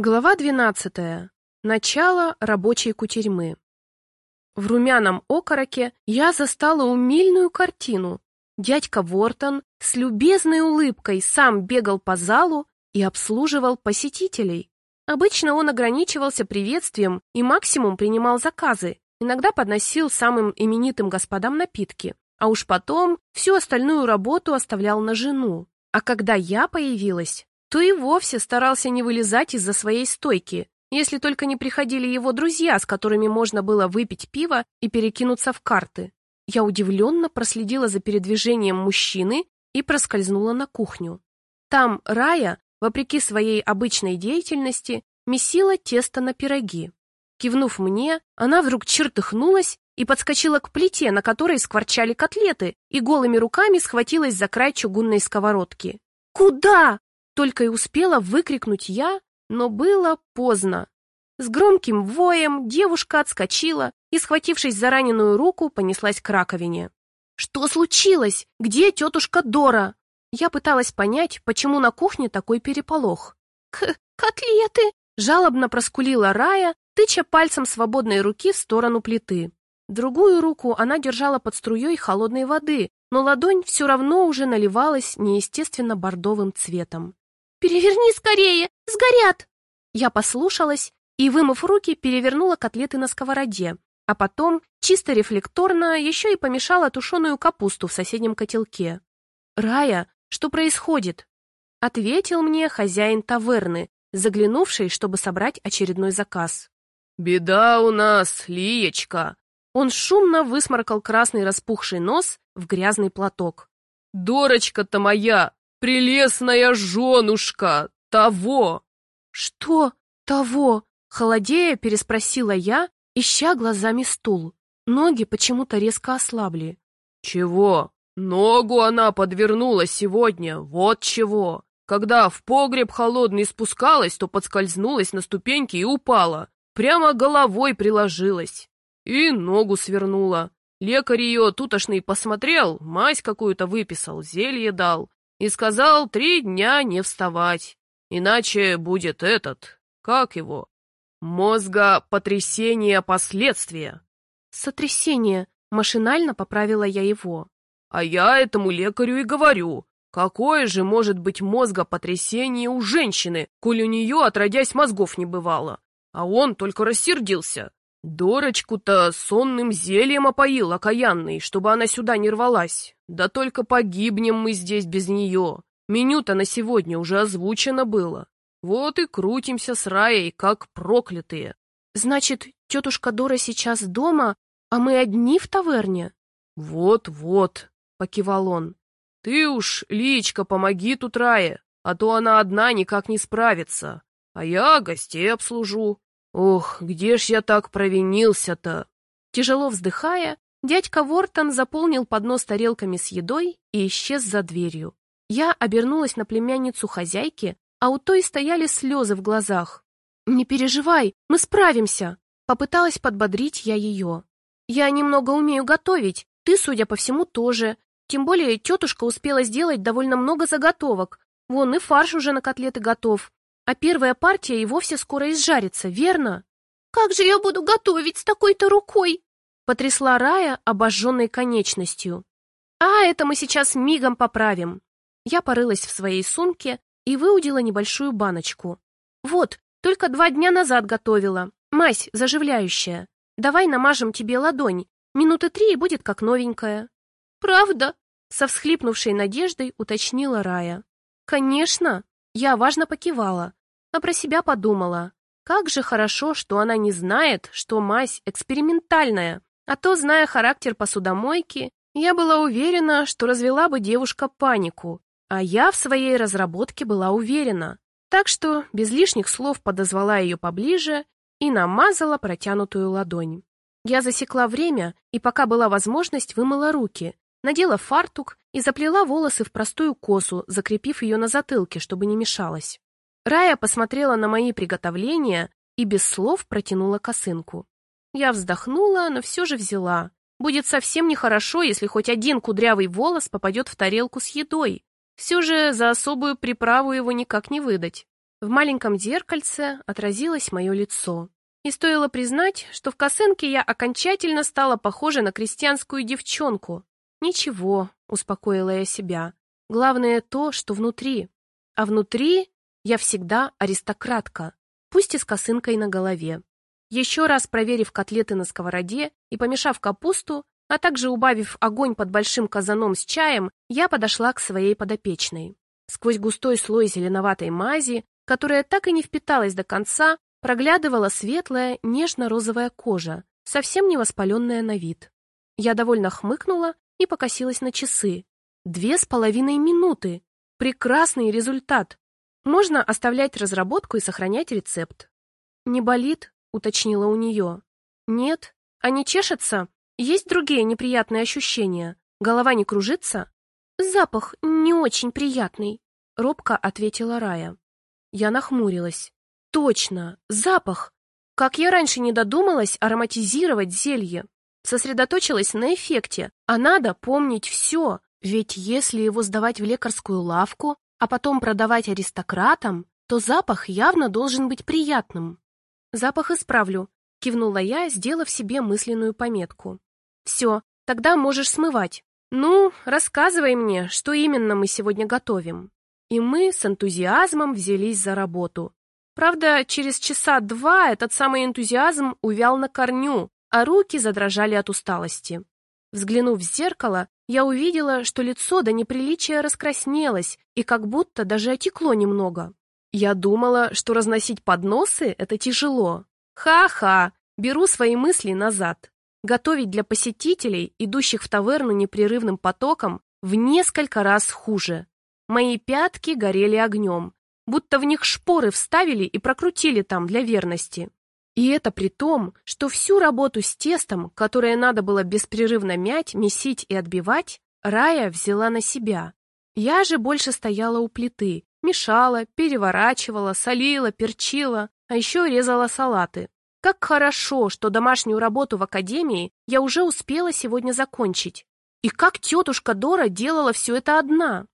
Глава 12. Начало рабочей кутерьмы. В румяном окороке я застала умильную картину. Дядька Вортон с любезной улыбкой сам бегал по залу и обслуживал посетителей. Обычно он ограничивался приветствием и максимум принимал заказы, иногда подносил самым именитым господам напитки, а уж потом всю остальную работу оставлял на жену. А когда я появилась, то и вовсе старался не вылезать из-за своей стойки, если только не приходили его друзья, с которыми можно было выпить пиво и перекинуться в карты. Я удивленно проследила за передвижением мужчины и проскользнула на кухню. Там Рая, вопреки своей обычной деятельности, месила тесто на пироги. Кивнув мне, она вдруг чертыхнулась и подскочила к плите, на которой скворчали котлеты, и голыми руками схватилась за край чугунной сковородки. «Куда?» Только и успела выкрикнуть я, но было поздно. С громким воем девушка отскочила и, схватившись за раненую руку, понеслась к раковине. «Что случилось? Где тетушка Дора?» Я пыталась понять, почему на кухне такой переполох. «К котлеты!» — жалобно проскулила Рая, тыча пальцем свободной руки в сторону плиты. Другую руку она держала под струей холодной воды, но ладонь все равно уже наливалась неестественно бордовым цветом. «Переверни скорее! Сгорят!» Я послушалась и, вымыв руки, перевернула котлеты на сковороде, а потом, чисто рефлекторно, еще и помешала тушеную капусту в соседнем котелке. «Рая, что происходит?» Ответил мне хозяин таверны, заглянувший, чтобы собрать очередной заказ. «Беда у нас, Лиечка!» Он шумно высморкал красный распухший нос в грязный платок. «Дорочка-то моя прелестная женушка, того!» «Что того?» — холодея переспросила я, ища глазами стул. Ноги почему-то резко ослабли. «Чего? Ногу она подвернула сегодня, вот чего!» Когда в погреб холодный спускалась, то подскользнулась на ступеньки и упала. Прямо головой приложилась. И ногу свернула. Лекарь ее тутошный посмотрел, мазь какую-то выписал, зелье дал. И сказал три дня не вставать, иначе будет этот, как его, мозга потрясение последствия. Сотрясение, машинально поправила я его. А я этому лекарю и говорю, какое же может быть мозга потрясение у женщины, коль у нее отродясь мозгов не бывало. А он только рассердился. Дорочку-то сонным зельем опоил окаянный, чтобы она сюда не рвалась. Да только погибнем мы здесь без нее. Меню-то на сегодня уже озвучено было. Вот и крутимся с Раей, как проклятые. Значит, тетушка Дора сейчас дома, а мы одни в таверне? Вот-вот, покивал он. Ты уж, Личка, помоги тут Рае, а то она одна никак не справится. А я гостей обслужу. Ох, где ж я так провинился-то? Тяжело вздыхая, дядька Вортон заполнил поднос тарелками с едой и исчез за дверью. Я обернулась на племянницу хозяйки, а у той стояли слезы в глазах. «Не переживай, мы справимся!» Попыталась подбодрить я ее. «Я немного умею готовить, ты, судя по всему, тоже. Тем более тетушка успела сделать довольно много заготовок. Вон и фарш уже на котлеты готов. А первая партия и вовсе скоро изжарится, верно? «Как же я буду готовить с такой-то рукой?» Потрясла Рая обожженной конечностью. «А, это мы сейчас мигом поправим». Я порылась в своей сумке и выудила небольшую баночку. «Вот, только два дня назад готовила. Мазь заживляющая. Давай намажем тебе ладонь. Минуты три и будет как новенькая». «Правда?» Со всхлипнувшей надеждой уточнила Рая. «Конечно!» Я важно покивала а про себя подумала. Как же хорошо, что она не знает, что мазь экспериментальная, а то, зная характер посудомойки, я была уверена, что развела бы девушка панику, а я в своей разработке была уверена. Так что без лишних слов подозвала ее поближе и намазала протянутую ладонь. Я засекла время, и пока была возможность, вымыла руки, надела фартук и заплела волосы в простую косу, закрепив ее на затылке, чтобы не мешалось. Рая посмотрела на мои приготовления и без слов протянула косынку. Я вздохнула, но все же взяла. Будет совсем нехорошо, если хоть один кудрявый волос попадет в тарелку с едой. Все же за особую приправу его никак не выдать. В маленьком зеркальце отразилось мое лицо. И стоило признать, что в косынке я окончательно стала похожа на крестьянскую девчонку. «Ничего», — успокоила я себя. «Главное то, что внутри. А внутри я всегда аристократка, пусть и с косынкой на голове». Еще раз проверив котлеты на сковороде и помешав капусту, а также убавив огонь под большим казаном с чаем, я подошла к своей подопечной. Сквозь густой слой зеленоватой мази, которая так и не впиталась до конца, проглядывала светлая, нежно-розовая кожа, совсем не воспаленная на вид. Я довольно хмыкнула и покосилась на часы. Две с половиной минуты. Прекрасный результат. Можно оставлять разработку и сохранять рецепт. «Не болит?» — уточнила у нее. «Нет. А не чешется? Есть другие неприятные ощущения? Голова не кружится?» «Запах не очень приятный», — робко ответила Рая. Я нахмурилась. «Точно! Запах! Как я раньше не додумалась ароматизировать зелье!» Сосредоточилась на эффекте, а надо помнить все, ведь если его сдавать в лекарскую лавку, а потом продавать аристократам, то запах явно должен быть приятным. «Запах исправлю», — кивнула я, сделав себе мысленную пометку. «Все, тогда можешь смывать. Ну, рассказывай мне, что именно мы сегодня готовим». И мы с энтузиазмом взялись за работу. Правда, через часа два этот самый энтузиазм увял на корню, а руки задрожали от усталости. Взглянув в зеркало, я увидела, что лицо до неприличия раскраснелось и как будто даже отекло немного. Я думала, что разносить подносы — это тяжело. Ха-ха, беру свои мысли назад. Готовить для посетителей, идущих в таверну непрерывным потоком, в несколько раз хуже. Мои пятки горели огнем, будто в них шпоры вставили и прокрутили там для верности. И это при том, что всю работу с тестом, которое надо было беспрерывно мять, месить и отбивать, Рая взяла на себя. Я же больше стояла у плиты, мешала, переворачивала, солила, перчила, а еще резала салаты. Как хорошо, что домашнюю работу в академии я уже успела сегодня закончить. И как тетушка Дора делала все это одна.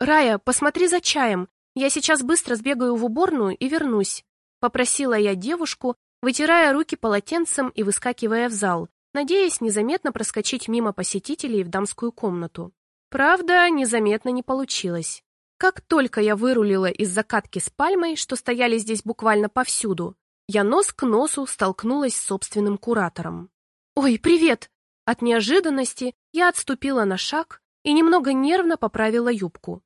«Рая, посмотри за чаем. Я сейчас быстро сбегаю в уборную и вернусь», — попросила я девушку, вытирая руки полотенцем и выскакивая в зал, надеясь незаметно проскочить мимо посетителей в дамскую комнату. Правда, незаметно не получилось. Как только я вырулила из закатки с пальмой, что стояли здесь буквально повсюду, я нос к носу столкнулась с собственным куратором. «Ой, привет!» От неожиданности я отступила на шаг и немного нервно поправила юбку.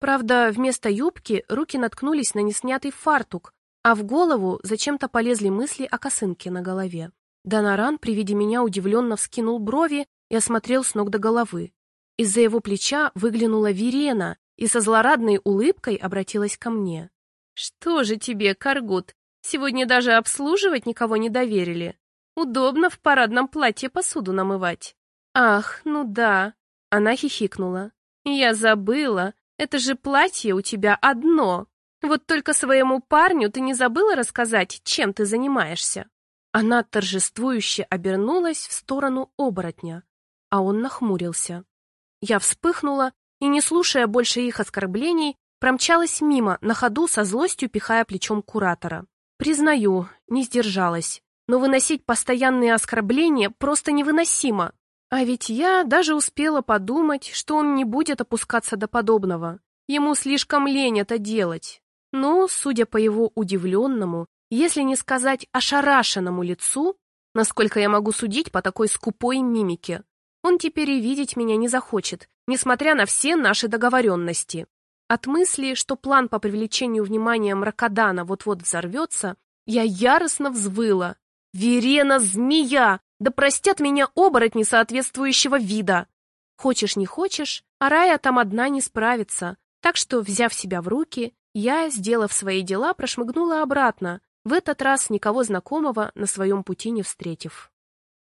Правда, вместо юбки руки наткнулись на неснятый фартук, а в голову зачем-то полезли мысли о косынке на голове. Доноран при виде меня удивленно вскинул брови и осмотрел с ног до головы. Из-за его плеча выглянула Верена и со злорадной улыбкой обратилась ко мне. «Что же тебе, Каргут, сегодня даже обслуживать никого не доверили? Удобно в парадном платье посуду намывать». «Ах, ну да», — она хихикнула. «Я забыла, это же платье у тебя одно, вот только своему парню ты не забыла рассказать, чем ты занимаешься?» Она торжествующе обернулась в сторону оборотня, а он нахмурился. Я вспыхнула и, не слушая больше их оскорблений, промчалась мимо, на ходу со злостью пихая плечом куратора. Признаю, не сдержалась, но выносить постоянные оскорбления просто невыносимо. А ведь я даже успела подумать, что он не будет опускаться до подобного. Ему слишком лень это делать. Но, судя по его удивленному, если не сказать ошарашенному лицу, насколько я могу судить по такой скупой мимике, он теперь и видеть меня не захочет, несмотря на все наши договоренности. От мысли, что план по привлечению внимания Мракодана вот-вот взорвется, я яростно взвыла. «Верена, змея! Да простят меня оборотни соответствующего вида!» Хочешь не хочешь, а Рая там одна не справится, так что, взяв себя в руки, я, сделав свои дела, прошмыгнула обратно, в этот раз никого знакомого на своем пути не встретив.